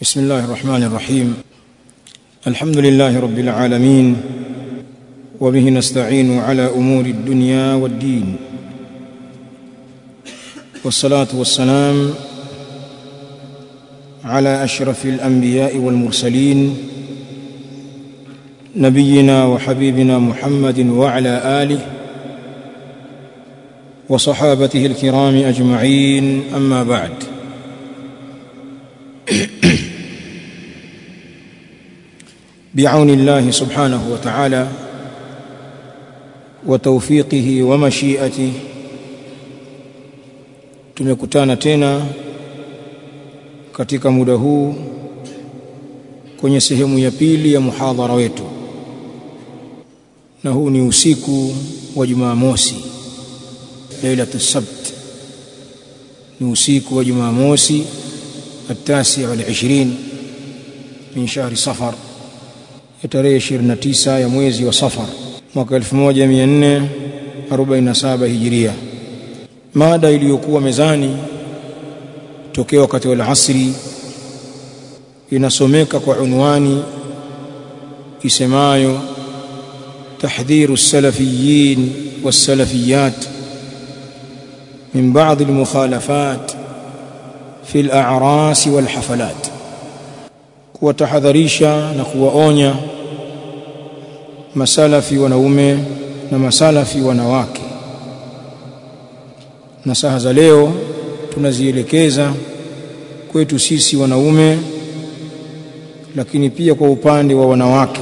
بسم الله الرحمن الرحيم الحمد لله رب العالمين وبه نستعين على امور الدنيا والدين والصلاه والسلام على اشرف الانبياء والمرسلين نبينا وحبيبنا محمد وعلى اله وصحابته الكرام اجمعين اما بعد بعون الله سبحانه وتعالى وتوفيقه ومشيئته tumekutana tena katika muda huu kwenye sehemu ya pili ya muhadhara wetu na huu ni usiku wa Jumamosi lailatu sabt ni usiku wa Jumamosi التاسع والعشرين من شهر صفر ya tarehe 29 ya mwezi wa Safar mwaka 1447 Hijiria. Mada iliyokuwa mezani tokea wakati wa asri inasomeka kwa unwani isemayo tahdhiru salafiyin والسلفيات من بعض المخالفات في الأعراس والحفلات kuwatahadharisha na kuwaonya masalafi wanaume na masalafi wanawake na saha za leo tunazielekeza kwetu sisi wanaume lakini pia kwa upande wa wanawake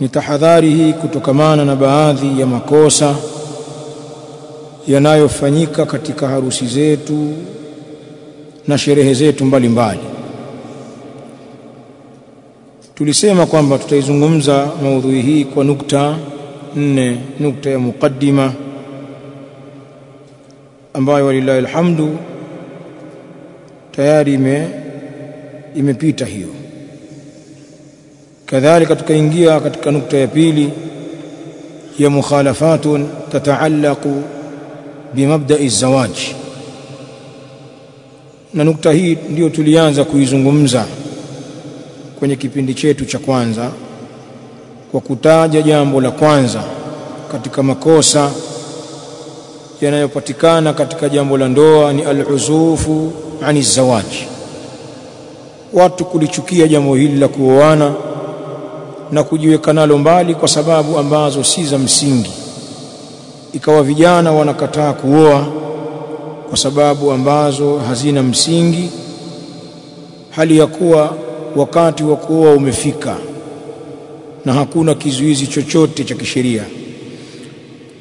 ni tahadhari hii kutokamana na baadhi ya makosa yanayofanyika katika harusi zetu na sherehe zetu mbalimbali mbali. Tulisema kwamba tutaizungumza maudhui hii kwa nukta nne nukta ya mukaddima ambayo walillahi alhamdu tayari ime imepita hiyo. Kadhalika tukaingia katika nukta ya pili ya mukhalafatun tataallaqu bimabda'i zawaj. Na nukta hii ndiyo tulianza kuizungumza kwenye kipindi chetu cha kwanza kwa kutaja jambo la kwanza katika makosa yanayopatikana katika jambo la ndoa ni al-uzufu ani zawaji watu kulichukia jambo hili la kuoana na kujiweka nalo mbali kwa sababu ambazo si za msingi. Ikawa vijana wanakataa kuoa kwa sababu ambazo hazina msingi hali ya kuwa wakati wa kuoa umefika na hakuna kizuizi chochote cha kisheria.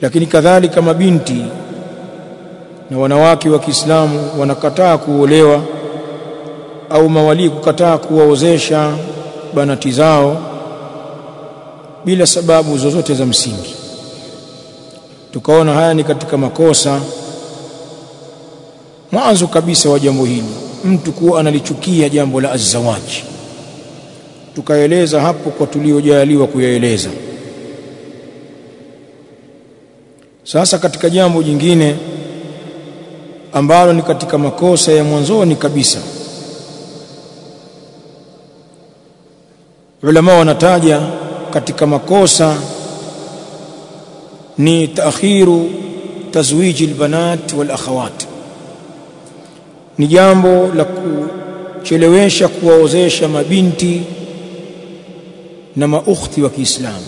Lakini kadhalika mabinti na wanawake wa Kiislamu wanakataa kuolewa au mawali kukataa kuwaozesha banati zao bila sababu zozote za msingi. Tukaona haya ni katika makosa. Mwanzo kabisa wa jambo hili mtu kuwa analichukia jambo la azawaji tukaeleza hapo kwa tuliojaliwa kuyaeleza. Sasa katika jambo jingine ambalo ni katika makosa ya mwanzoni kabisa ulama wanataja katika makosa ni taakhiru tazwiji albanat wal akhawat ni jambo la kuchelewesha kuwaozesha mabinti na maukhti wa Kiislamu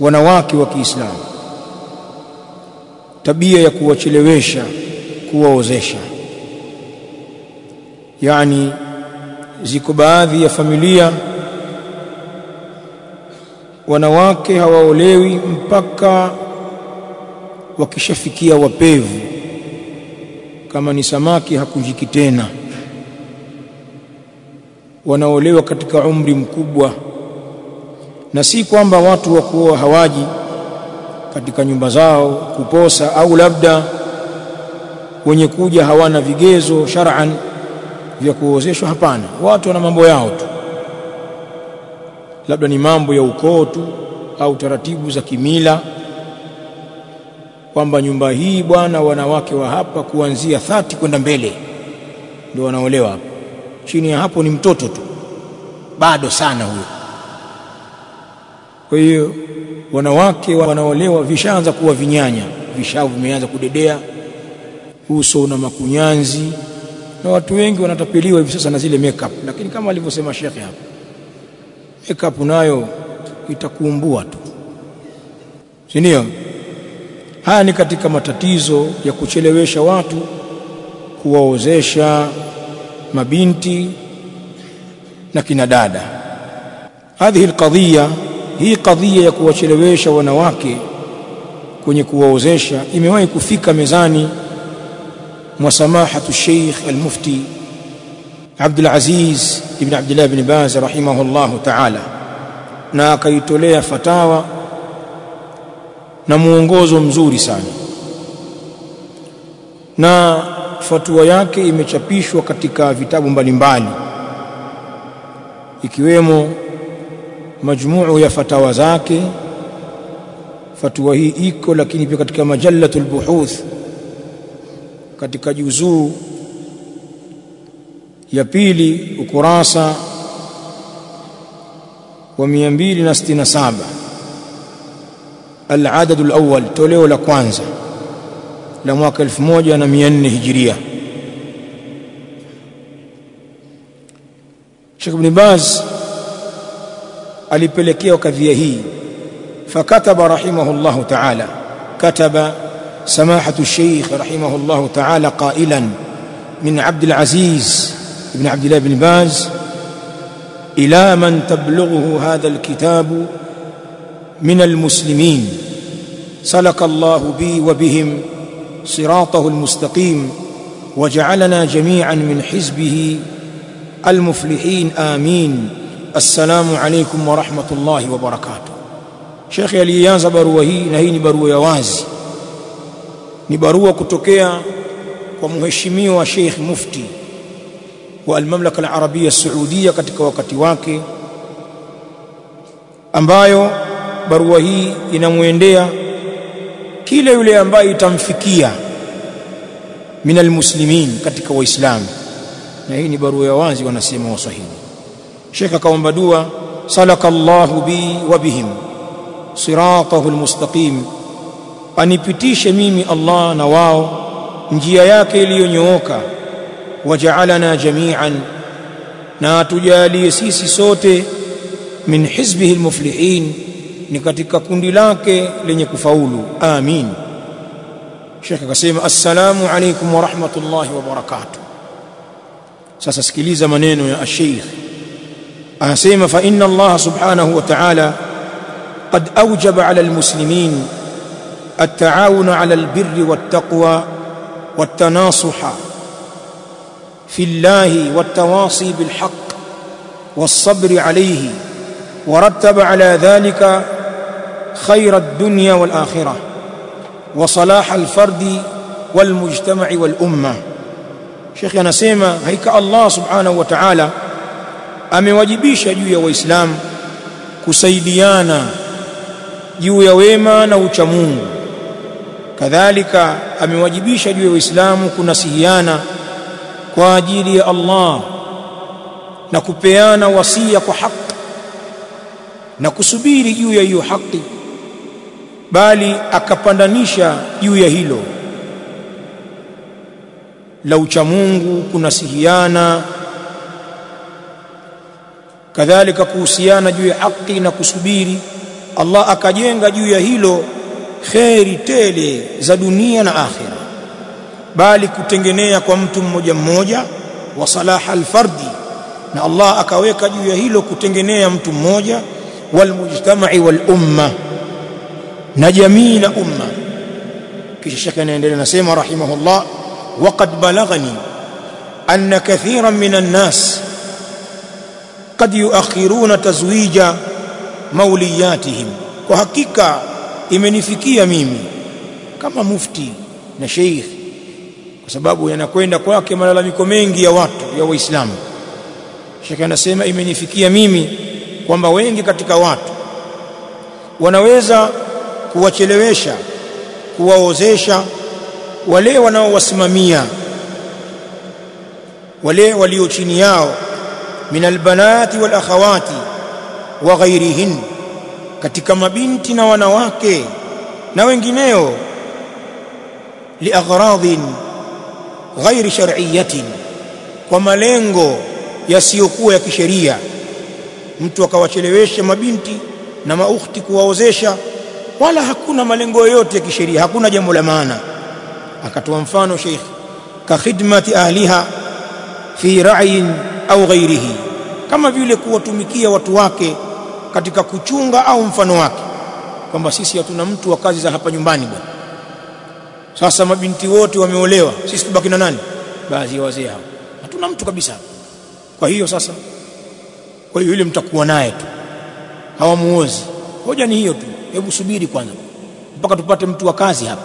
wanawake wa Kiislamu. Tabia ya kuwachelewesha kuwaozesha. Yani ziko baadhi ya familia wanawake hawaolewi mpaka wakishafikia wapevu. Kama ni samaki hakujiki tena. Wanaolewa katika umri mkubwa na si kwamba watu wa kuoa hawaji katika nyumba zao kuposa au labda wenye kuja hawana vigezo shar'an vya kuozeshwa hapana. Watu wana mambo yao tu. Labda ni mambo ya ukoo tu au taratibu za kimila kwamba nyumba hii bwana wanawake wa hapa kuanzia 30 kwenda mbele ndio wanaolewa hapa. Chini ya hapo ni mtoto tu. Bado sana huyo kwa hiyo wanawake wanaolewa vishaanza kuwa vinyanya. Vishao vimeanza kudedea uso una makunyanzi na watu wengi wanatapeliwa hivi sasa na zile makeup. Lakini kama alivyosema shekhe hapa makeup nayo itakuumbua tu. Si ndio? Haya ni katika matatizo ya kuchelewesha watu kuwaozesha mabinti na kina dada. Hadhihi alqadhiya hii kadhia ya kuwachelewesha wanawake kwenye kuwaozesha imewahi kufika mezani mwa samahatu Sheikh al-Mufti Abdul Aziz ibn Abdullah ibn Baz rahimahullah ta'ala na akaitolea fatawa na muongozo mzuri sana. Na fatua yake imechapishwa katika vitabu mbalimbali ikiwemo majmuu ya fatawa zake. Fatua hii iko lakini pia katika majalatul buhuth katika juzuu ya pili ukurasa wa 267 al-adad al-awwal toleo la kwanza la mwaka 1400 hijiria. Sheikh Ibn Baz alipelekea kadhia hii. Fakataba rahimahullah ta'ala. Kataba سماحة الشيخ رحمه الله تعالى قائلا من عبد العزيز بن عبد الله بن باز إلى من تبلغه هذا الكتاب من المسلمين سلك الله بي وبهم صراطه المستقيم وجعلنا جميعا من حزبه المفلحين آمين assalamu alaikum warahmatullahi wabarakatuh shekhe aliianza barua hii na hii ni barua ya wazi. Ni barua kutokea kwa mheshimiwa Sheikh Mufti wa Almamlaka Alarabia Saudia katika wakati wake, ambayo barua hii inamwendea kila yule ambaye itamfikia min almuslimin katika Waislamu, na hii ni barua ya wazi, wanasema Waswahili. Sheikh akaomba dua salaka Allahu bi wa bihim siratahu almustaqim anipitishe mimi Allah na wao njia yake iliyonyooka waja'alana jami'an na atujalie sisi sote min hizbihi almuflihin ni katika kundi lake lenye kufaulu. Amin. Sheikh akasema assalamu alaykum wa rahmatullahi wa barakatuh. Sasa sikiliza maneno ya Sheikh inna Allah subhanahu wa ta'ala قد أوجب على المسلمين التعاون على البر والتقوى والتناصح في الله والتواصي بالحق والصبر عليه ورتب على ذلك خير الدنيا والآخرة وصلاح الفرد والمجتمع والأمة. شيخ anasema haika Allah subhanahu wa ta'ala amewajibisha juu ya waislamu kusaidiana juu ya wema na ucha Mungu. Kadhalika amewajibisha juu ya waislamu kunasihiana kwa ajili ya Allah na kupeana wasia kwa haki na kusubiri juu ya hiyo haki bali akapandanisha juu ya hilo. La ucha Mungu kunasihiana kadhalika kuhusiana juu ya haki na kusubiri Allah akajenga juu ya hilo kheri tele za dunia na akhira bali kutengenea kwa mtu mmoja mmoja wa salaha alfardi na Allah akaweka juu ya hilo kutengenea mtu mmoja walmujtama'i wal umma na jamii na umma. Kisha shaka anaendelea nasema rahimahullah waqad balaghani anna kathiran minan nas qad yuakhiruna tazwija mauliyatihim kwa hakika imenifikia mimi kama mufti na sheikh kwa sababu yanakwenda kwake malalamiko mengi ya watu ya waislamu. Sheikh anasema imenifikia mimi kwamba wengi katika watu wanaweza kuwachelewesha kuwaozesha wale wanaowasimamia wale walio chini yao min albanati walakhawati wa ghairihin katika mabinti na wanawake na wengineo liaghradhin ghairi shar'iyatin kwa malengo yasiyokuwa ya kisheria. Mtu akawachelewesha mabinti na maukhti kuwaozesha wala hakuna malengo yoyote ya kisheria hakuna jambo la maana. Akatoa mfano sheikh ka khidmati ahliha fi ra'yin au ghairihi kama vile kuwatumikia watu wake katika kuchunga au mfano wake kwamba sisi hatuna mtu wa kazi za hapa nyumbani bwana. Sasa mabinti wote wameolewa sisi tubaki na nani? Baadhi ya wazee hao. Hatuna mtu kabisa. Kwa hiyo sasa kwa hiyo yule mtakuwa naye tu. Hawamuozi. Hoja ni hiyo tu. Hebu subiri kwanza mpaka tupate mtu wa kazi hapa.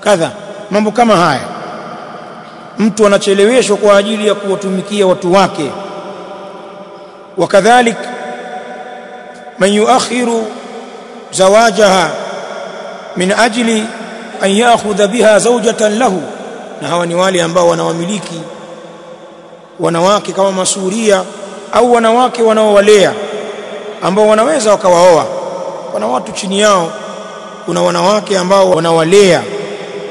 Kadha mambo kama haya mtu anacheleweshwa kwa ajili ya kuwatumikia watu wake. Wakadhalik man yuakhiru zawajaha min ajli an ya'khudha biha zawjatan lahu na hawa ni wale ambao wanawamiliki wanawake kama masuria au wanawake wanaowalea ambao wanaweza wakawaoa. Kuna watu chini yao kuna wanawake ambao wanawalea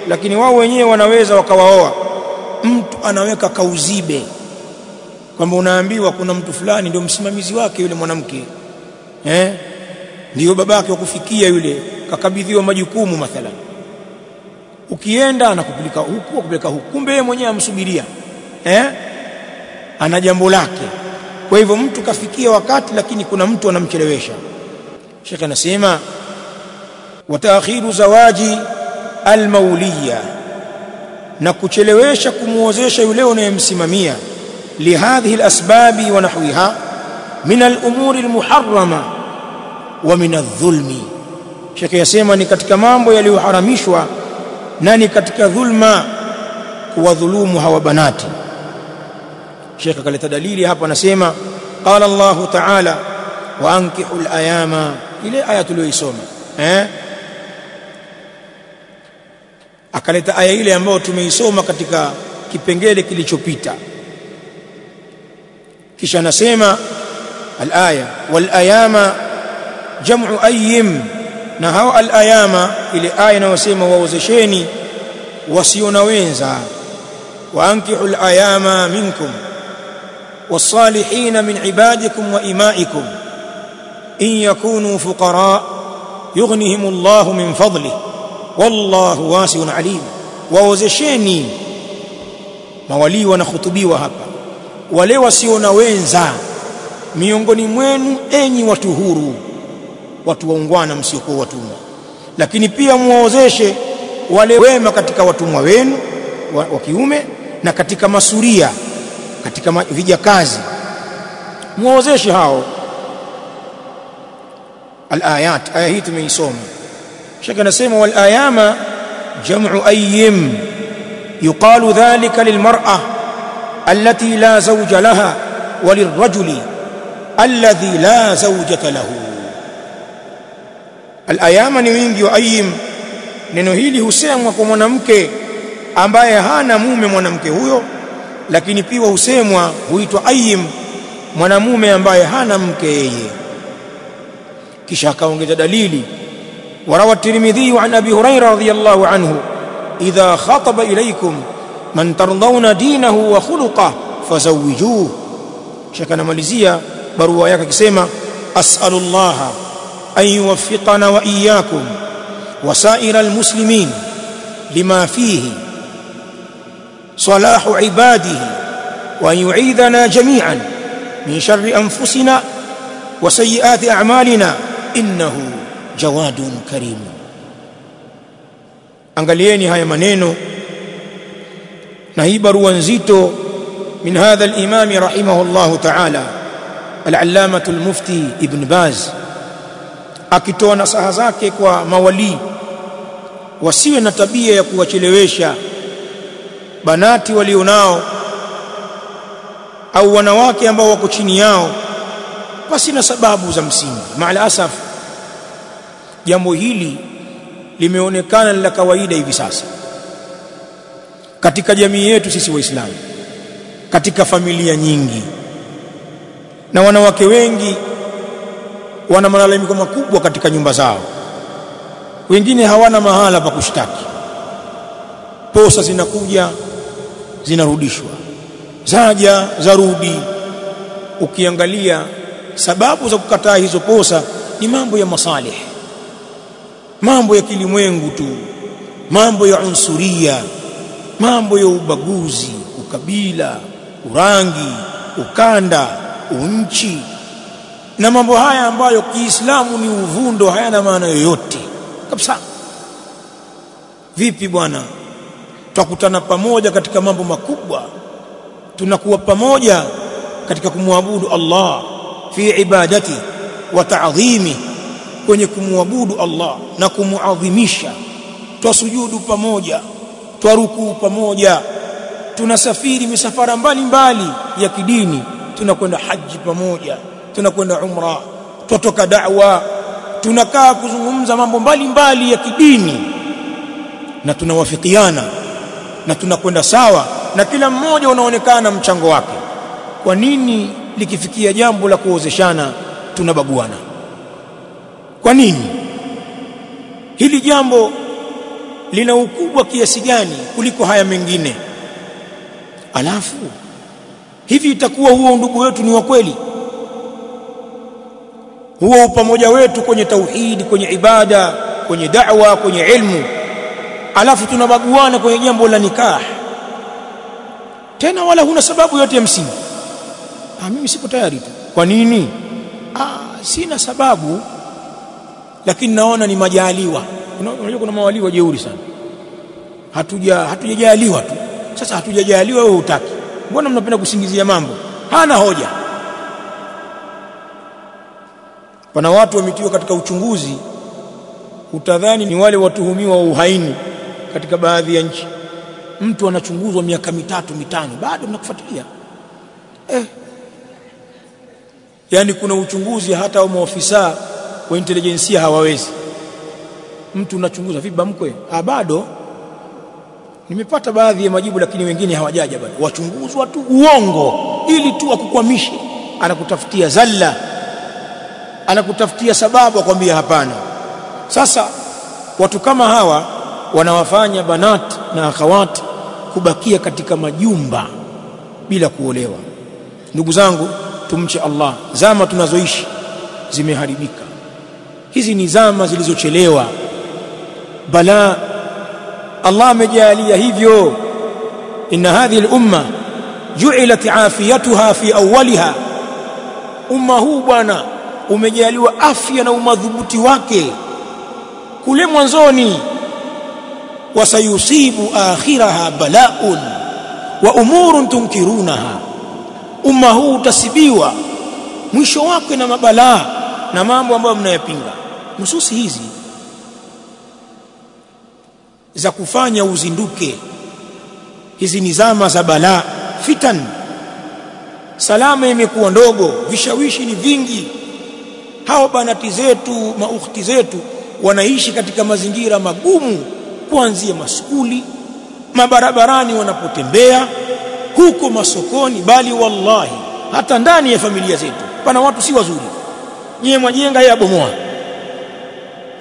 lakini wao wenyewe wanaweza wakawaoa mtu anaweka kauzibe. Kwamba unaambiwa kuna mtu fulani ndio msimamizi wake yule mwanamke. Eh? Ndio babake wa kufikia yule kakabidhiwa majukumu mathalan. Ukienda anakupeleka huku akupeleka huku kumbe yeye mwenyewe amsubiria. Eh? Ana jambo lake. Kwa hivyo mtu kafikia wakati lakini kuna mtu anamchelewesha. Shekhe anasema wa zawaji almauliya na kuchelewesha kumuozesha yule unayemsimamia. Lihadhihi alasbabi wa nahwiha min alumuri almuharrama wa min adh-dhulmi yasema ni katika mambo yaliyoharamishwa na ni katika dhulma kuwadhulumu hawa banati Sheikh akaleta dalili hapa anasema qala Allah ta'ala wa al-ayama. Ile aya tuliyoisoma eh akaleta aya ile ambayo tumeisoma katika kipengele kilichopita kisha anasema al-aya wal ayama jam'u ayyim na hao al-ayama ile aya inayosema waozesheni wasio na wenza wa ankihu al-ayama minkum والصالحين من عبادكم وإمائكم إن يكونوا فقراء يغنهم الله من فضله wallahu wasiun alim. Waozesheni mawalii wanahutubiwa hapa. Wale wasiona wenza miongoni mwenu enyi watu huru watu waungwana msiokuwa watumwa. Lakini pia muozeshe wale wema katika watumwa wenu wa, wa kiume na katika masuria katika ma, vijakazi. Muozeshe hao al-ayat. Aya hii tumeisoma shaka nasema wal ayama jam'u ayyim yuqalu dhalika lilmar'a allati la zawja laha walirrajuli alladhi la zawjata lahu. Alayama ni wingi wa ayyim. Neno hili husemwa kwa mwanamke ambaye hana mume mwanamke huyo lakini pia husemwa huitwa ayyim mwanamume ambaye hana mke yeye. Kisha akaongeza dalili وروى الترمذي عن أبي هريرة رضي الله عنه إذا خطب إليكم من ترضون دينه وخلقه فزوجوه. شكنا نمalizia barua yake أسأل الله أن يوفقنا وإياكم وسائر المسلمين لما فيه صلاح عباده وأن يعيذنا جميعا من شر أنفسنا وسيئات أعمالنا إنه jawadun karimu angalieni haya maneno na hii barua nzito min hadha al-imam rahimahullah ta'ala al-allamah al-mufti ibn baz akitoa nasaha zake kwa mawali wasiwe na tabia ya kuwachelewesha banati walionao au wanawake ambao wako chini yao basi na sababu za msingi. Maala asafu jambo hili limeonekana la kawaida hivi sasa. Katika jamii yetu sisi waislamu katika familia nyingi na wanawake wengi wana malalamiko makubwa katika nyumba zao. Wengine hawana mahala pa kushtaki. Posa zinakuja zinarudishwa. Zaja zarudi. Ukiangalia sababu za kukataa hizo posa ni mambo ya masalih mambo ya kilimwengu tu mambo ya unsuria mambo ya ubaguzi ukabila urangi ukanda unchi na mambo haya ambayo Kiislamu ni uvundo hayana maana yoyote kabisa. Vipi bwana? Tutakutana pamoja katika mambo makubwa tunakuwa pamoja katika kumwabudu Allah fi ibadati wa ta'dhimi kwenye kumwabudu Allah na kumuadhimisha. Twasujudu pamoja twarukuu pamoja tunasafiri misafara mbalimbali ya kidini. Tunakwenda haji pamoja tunakwenda umra twatoka da'wa tunakaa kuzungumza mambo mbalimbali ya kidini. Na tunawafikiana na tunakwenda sawa na kila mmoja unaonekana mchango wake. Kwa nini likifikia jambo la kuozeshana tunabaguana kwa nini? Hili jambo lina ukubwa kiasi gani kuliko haya mengine? Alafu hivi itakuwa huo ndugu wetu ni wa kweli? Huo upamoja wetu kwenye tauhidi kwenye ibada kwenye da'wa kwenye ilmu. Alafu tunabaguana kwenye jambo la nikah. Tena wala huna sababu yote ya msingi. Ah mimi siko tayari tu. Kwa nini? Ah sina sababu lakini naona ni majaliwa. Unajua kuna mawaliwa jeuri sana. Hatuja hatujajaliwa tu. Sasa hatujajaliwa wewe utaki mbona mnapenda kusingizia mambo? Hana hoja. Pana watu wametiwa katika uchunguzi utadhani ni wale watuhumiwa wa uhaini katika baadhi ya nchi. Mtu anachunguzwa miaka mitatu mitano bado mnakufuatilia. Eh. Yani kuna uchunguzi hata wa maofisa wa intelijensia hawawezi. Mtu unachunguza vipi mkwe ah bado. Nimepata baadhi ya majibu lakini wengine hawajaja bado. Wachunguzwa tu uongo ili tu akukwamishe. Anakutafutia zalla. Anakutafutia sababu akwambia hapana. Sasa watu kama hawa wanawafanya banat na akhawat kubakia katika majumba bila kuolewa. Ndugu zangu tumche Allah. Zama tunazoishi zimeharibika hizi ni zama zilizochelewa. Bala Allah amejalia hivyo. Inna hadhihi al-umma ju'ilat afiyatuha fi awwaliha. Umma huu bwana umejaliwa afya na umadhubuti wake. Kule mwanzoni wasayusibu akhiraha bala'un wa umurun tunkirunaha. Umma huu utasibiwa mwisho wake na mabalaa na mambo ambayo mnayapinga nususi hizi za kufanya uzinduke. Hizi ni zama za balaa fitan. Salama imekuwa ndogo vishawishi ni vingi. Hao banati zetu maukhti zetu wanaishi katika mazingira magumu kuanzia maskuli mabarabarani wanapotembea huko masokoni bali wallahi hata ndani ya familia zetu pana watu si wazuri. Nyewe mwajenga yeye abomoa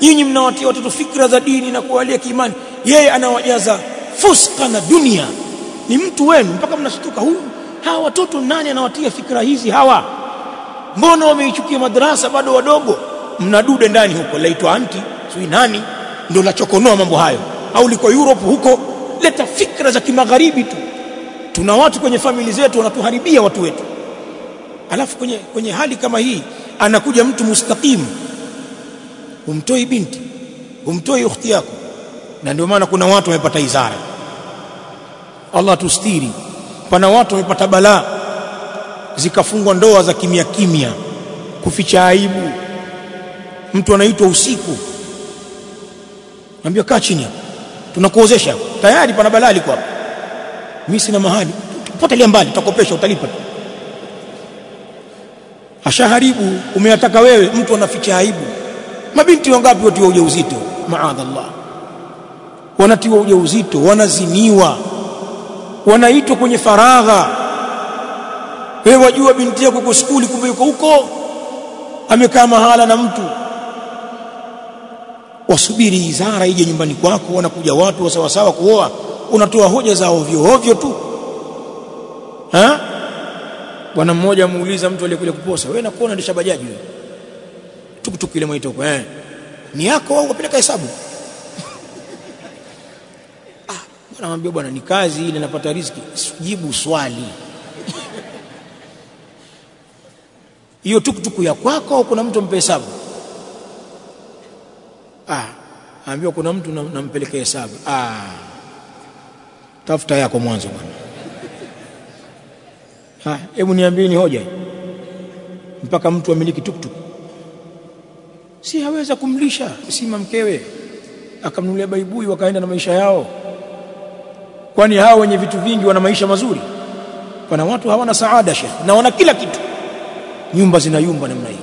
nyinyi mnawatia watoto fikra za dini na kuwalia kiimani. Yeye anawajaza fuska na dunia. Ni mtu wenu mpaka mnashtuka huu hawa watoto nani anawatia fikra hizi hawa? Mbona wameichukia madrasa bado wadogo? Mnadude ndani huko laitwa anti sui nani ndio lachokonoa mambo hayo. Au liko Europe huko? Leta fikra za kimagharibi tu. Tuna watu kwenye famili zetu wanatuharibia watu wetu. Alafu kwenye, kwenye hali kama hii anakuja mtu mustaqimu umtoi binti. Umtoi ukhti yako. Na ndio maana kuna watu wamepata izara. Allah tustiri pana watu wamepata balaa. Zikafungwa ndoa za kimya kimya. Kuficha aibu. Mtu anaitwa usiku. Anambia kaa chini tunakuozesha. Tayari pana balaa liko hapo. Mimi sina mahali. Potelea mbali tutakopesha utalipa. Ashaharibu umeyataka wewe mtu anaficha aibu mabinti wangapi watiwa ujauzito? Maadhallah. Wanatiwa ujauzito wanaziniwa wanaitwa kwenye faragha. Wewe wajua binti yako uko skuli kumbe yuko huko. Amekaa mahala na mtu. Wasubiri izara ije nyumbani kwako wanakuja watu wasawasawa sawa sawa kuoa? Unatoa hoja za ovyo ovyo tu. Ha? Bwana mmoja amuuliza mtu aliyekuja kuposa wewe nakuona ndisha bajaji wewe tukutuku ile mwaita huko eh. Ni yako au unapeleka hesabu? Ah bwana mwambie bwana ni kazi ile napata riziki. Jibu swali. Hiyo tukutuku ya kwako au kuna mtu mpe hesabu? Ah ambiwa kuna mtu nampeleka hesabu. Ah tafuta yako mwanzo bwana. Ha hebu niambie ni hoja. Mpaka mtu amiliki tuktuk si haweza kumlisha sima mkewe. Akamnulia baibui wakaenda na maisha yao. Kwani hao wenye vitu vingi wana maisha mazuri? Pana watu hawana saada shekh na wana kila kitu. Nyumba zinayumba namna hii.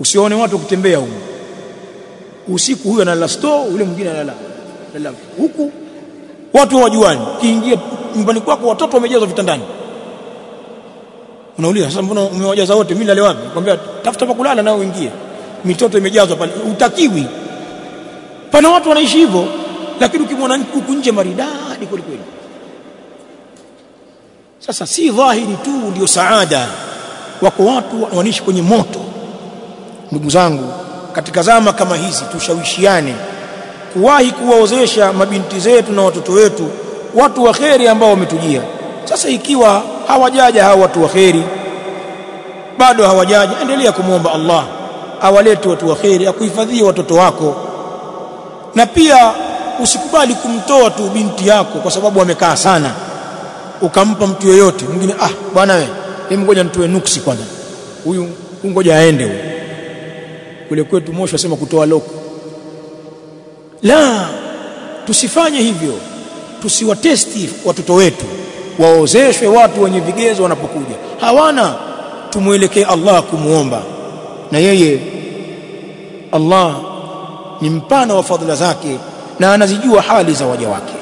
Usione watu kutembea huko. Usiku huyo analala store yule mwingine analala huku. Watu hawajuani. Kiingia nyumbani kwako watoto wamejazwa vitandani unauliza sasa mbona umewajaza wote? Mimi nalale wapi? Nakwambia tafuta pa kulala nao uingie. Mitoto imejazwa pale utakiwi pana watu wanaishi hivyo lakini ukimwona huku nje maridadi kweli kweli. Sasa si dhahiri tu ndio saada. Wako watu wanaishi kwenye moto. Ndugu zangu katika zama kama hizi tushawishiane. Kuwahi kuwaozesha mabinti zetu na watoto wetu watu wa kheri ambao wametujia sasa ikiwa hawajaja hao watu waheri bado hawajaja endelea kumwomba Allah awalete watu waheri akuhifadhie watoto wako. Na pia usikubali kumtoa tu binti yako kwa sababu amekaa sana ukampa mtu yoyote. Mwingine ah bwana wewe hebu ngoja nitoe nuksi kwanza. Huyu ngoja aende huyu. Kule kwetu Moshi wasema kutoa loko la tusifanye hivyo. Tusiwatesti watoto wetu waozeshwe watu wenye vigezo wanapokuja. Hawana. Tumuelekee Allah kumuomba. Na yeye Allah ni mpana wa fadhila zake na anazijua hali za waja wake.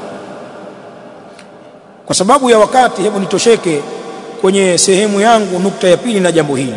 Kwa sababu ya wakati hebu nitosheke kwenye sehemu yangu nukta ya pili na jambo hili